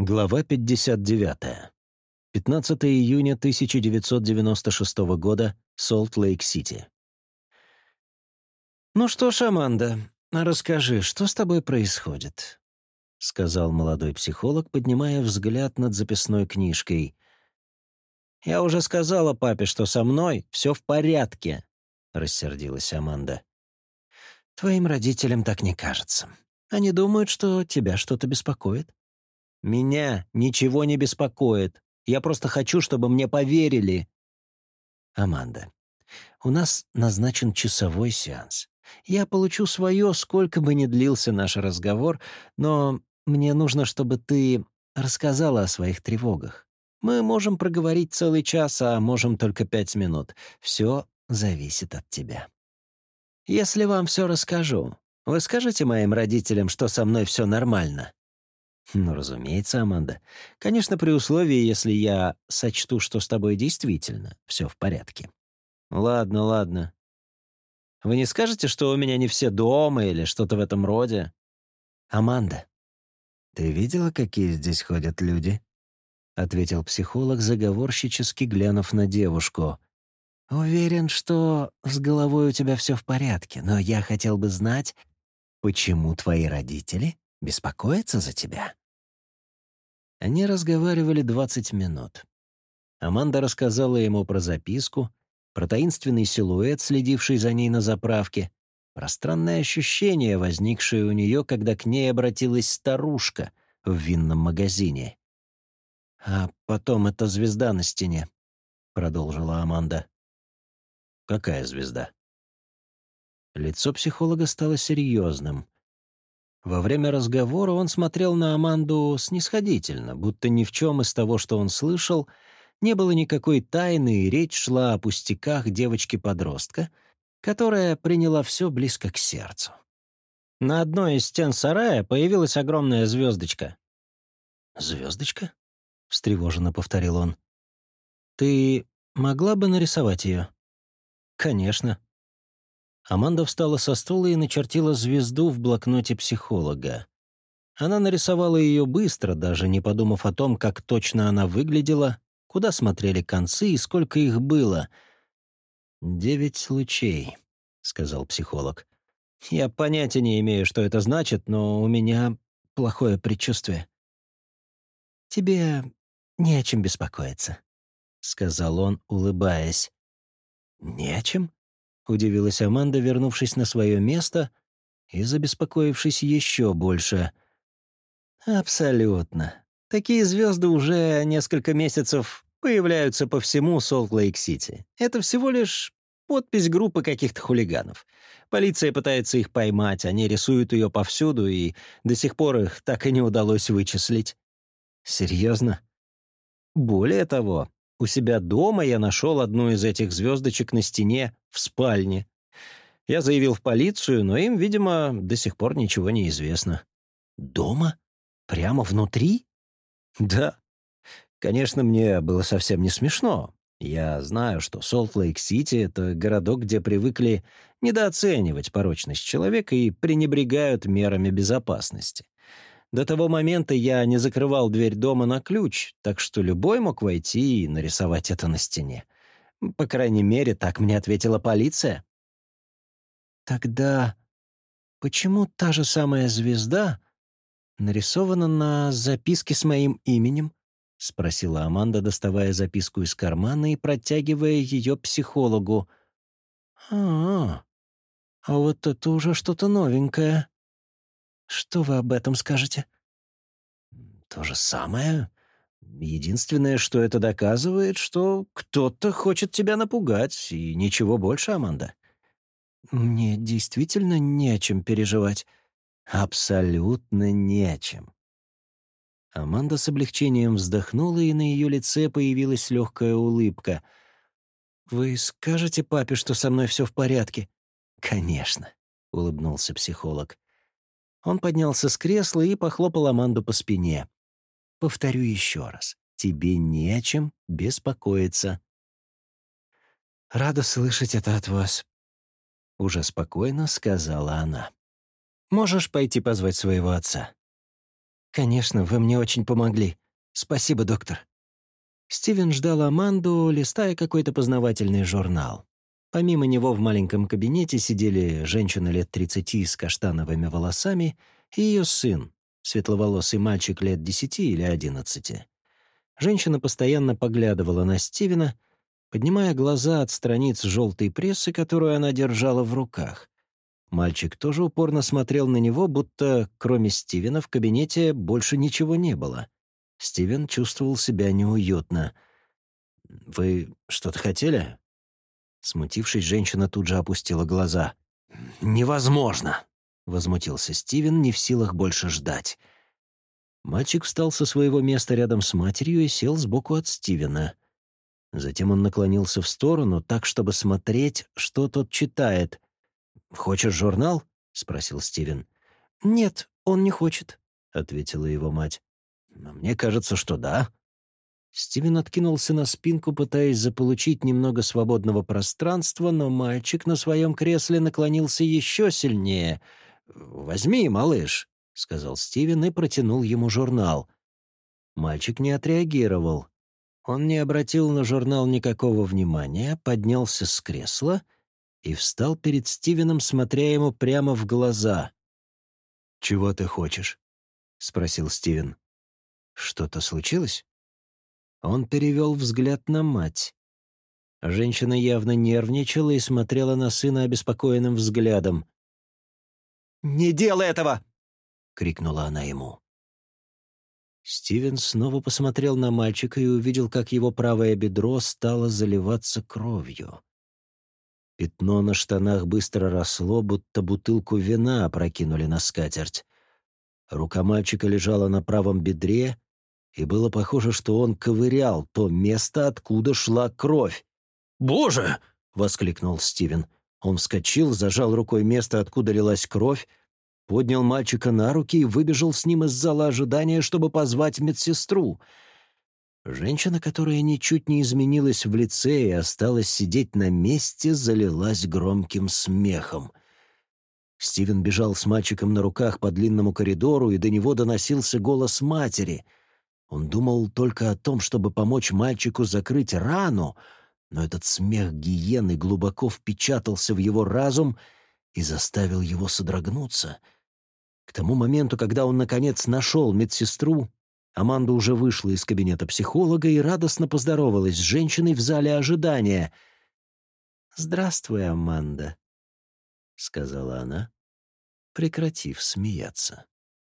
Глава 59. 15 июня 1996 года, Солт-Лейк-Сити. «Ну что ж, Аманда, расскажи, что с тобой происходит?» — сказал молодой психолог, поднимая взгляд над записной книжкой. «Я уже сказала папе, что со мной все в порядке», — рассердилась Аманда. «Твоим родителям так не кажется. Они думают, что тебя что-то беспокоит. Меня ничего не беспокоит. Я просто хочу, чтобы мне поверили. Аманда, у нас назначен часовой сеанс. Я получу свое, сколько бы ни длился наш разговор, но мне нужно, чтобы ты рассказала о своих тревогах. Мы можем проговорить целый час, а можем только пять минут. Все зависит от тебя. Если вам все расскажу, вы скажете моим родителям, что со мной все нормально? «Ну, разумеется, Аманда. Конечно, при условии, если я сочту, что с тобой действительно все в порядке». «Ладно, ладно. Вы не скажете, что у меня не все дома или что-то в этом роде?» «Аманда, ты видела, какие здесь ходят люди?» — ответил психолог, заговорщически глянув на девушку. «Уверен, что с головой у тебя все в порядке, но я хотел бы знать, почему твои родители беспокоятся за тебя?» Они разговаривали 20 минут. Аманда рассказала ему про записку, про таинственный силуэт, следивший за ней на заправке, про странное ощущение, возникшее у нее, когда к ней обратилась старушка в винном магазине. «А потом эта звезда на стене», — продолжила Аманда. «Какая звезда?» Лицо психолога стало серьезным. Во время разговора он смотрел на Аманду снисходительно, будто ни в чем из того, что он слышал, не было никакой тайны, и речь шла о пустяках девочки-подростка, которая приняла все близко к сердцу. На одной из стен сарая появилась огромная звездочка. «Звездочка?» — встревоженно повторил он. «Ты могла бы нарисовать ее?» «Конечно», Аманда встала со стула и начертила звезду в блокноте психолога. Она нарисовала ее быстро, даже не подумав о том, как точно она выглядела, куда смотрели концы и сколько их было. «Девять лучей», — сказал психолог. «Я понятия не имею, что это значит, но у меня плохое предчувствие». «Тебе не о чем беспокоиться», — сказал он, улыбаясь. «Не о чем?» — удивилась Аманда, вернувшись на свое место и забеспокоившись еще больше. «Абсолютно. Такие звезды уже несколько месяцев появляются по всему Солт-Лейк-Сити. Это всего лишь подпись группы каких-то хулиганов. Полиция пытается их поймать, они рисуют ее повсюду, и до сих пор их так и не удалось вычислить. Серьезно? Более того, у себя дома я нашел одну из этих звездочек на стене в спальне. Я заявил в полицию, но им, видимо, до сих пор ничего не известно. Дома? Прямо внутри? Да. Конечно, мне было совсем не смешно. Я знаю, что Солт-Лейк-Сити — это городок, где привыкли недооценивать порочность человека и пренебрегают мерами безопасности. До того момента я не закрывал дверь дома на ключ, так что любой мог войти и нарисовать это на стене. По крайней мере, так мне ответила полиция. Тогда почему та же самая звезда нарисована на записке с моим именем? — спросила Аманда, доставая записку из кармана и протягивая ее психологу. «А, -а, а вот это уже что-то новенькое. Что вы об этом скажете?» «То же самое. Единственное, что это доказывает, что кто-то хочет тебя напугать, и ничего больше, Аманда». «Мне действительно не о чем переживать». «Абсолютно не о чем». Аманда с облегчением вздохнула, и на ее лице появилась легкая улыбка. «Вы скажете папе, что со мной все в порядке?» «Конечно», — улыбнулся психолог. Он поднялся с кресла и похлопал Аманду по спине. «Повторю еще раз. Тебе не о чем беспокоиться». «Рада слышать это от вас», — уже спокойно сказала она. «Можешь пойти позвать своего отца?» «Конечно, вы мне очень помогли. Спасибо, доктор». Стивен ждал Аманду, листая какой-то познавательный журнал. Помимо него в маленьком кабинете сидели женщина лет 30 с каштановыми волосами и ее сын, светловолосый мальчик лет 10 или 11. Женщина постоянно поглядывала на Стивена, поднимая глаза от страниц желтой прессы, которую она держала в руках. Мальчик тоже упорно смотрел на него, будто кроме Стивена в кабинете больше ничего не было. Стивен чувствовал себя неуютно. «Вы что-то хотели?» Смутившись, женщина тут же опустила глаза. «Невозможно!» — возмутился Стивен, не в силах больше ждать. Мальчик встал со своего места рядом с матерью и сел сбоку от Стивена. Затем он наклонился в сторону, так, чтобы смотреть, что тот читает. «Хочешь журнал?» — спросил Стивен. «Нет, он не хочет», — ответила его мать. «Мне кажется, что да». Стивен откинулся на спинку, пытаясь заполучить немного свободного пространства, но мальчик на своем кресле наклонился еще сильнее. «Возьми, малыш», — сказал Стивен и протянул ему журнал. Мальчик не отреагировал. Он не обратил на журнал никакого внимания, поднялся с кресла и встал перед Стивеном, смотря ему прямо в глаза. «Чего ты хочешь?» — спросил Стивен. «Что-то случилось?» Он перевел взгляд на мать. Женщина явно нервничала и смотрела на сына обеспокоенным взглядом. «Не делай этого!» — крикнула она ему. Стивен снова посмотрел на мальчика и увидел, как его правое бедро стало заливаться кровью. Пятно на штанах быстро росло, будто бутылку вина опрокинули на скатерть. Рука мальчика лежала на правом бедре, и было похоже, что он ковырял то место, откуда шла кровь. «Боже!» — воскликнул Стивен. Он вскочил, зажал рукой место, откуда лилась кровь, поднял мальчика на руки и выбежал с ним из зала ожидания, чтобы позвать медсестру. Женщина, которая ничуть не изменилась в лице и осталась сидеть на месте, залилась громким смехом. Стивен бежал с мальчиком на руках по длинному коридору, и до него доносился голос матери — он думал только о том, чтобы помочь мальчику закрыть рану, но этот смех гиены глубоко впечатался в его разум и заставил его содрогнуться. К тому моменту, когда он, наконец, нашел медсестру, Аманда уже вышла из кабинета психолога и радостно поздоровалась с женщиной в зале ожидания. «Здравствуй, Аманда», — сказала она, прекратив смеяться.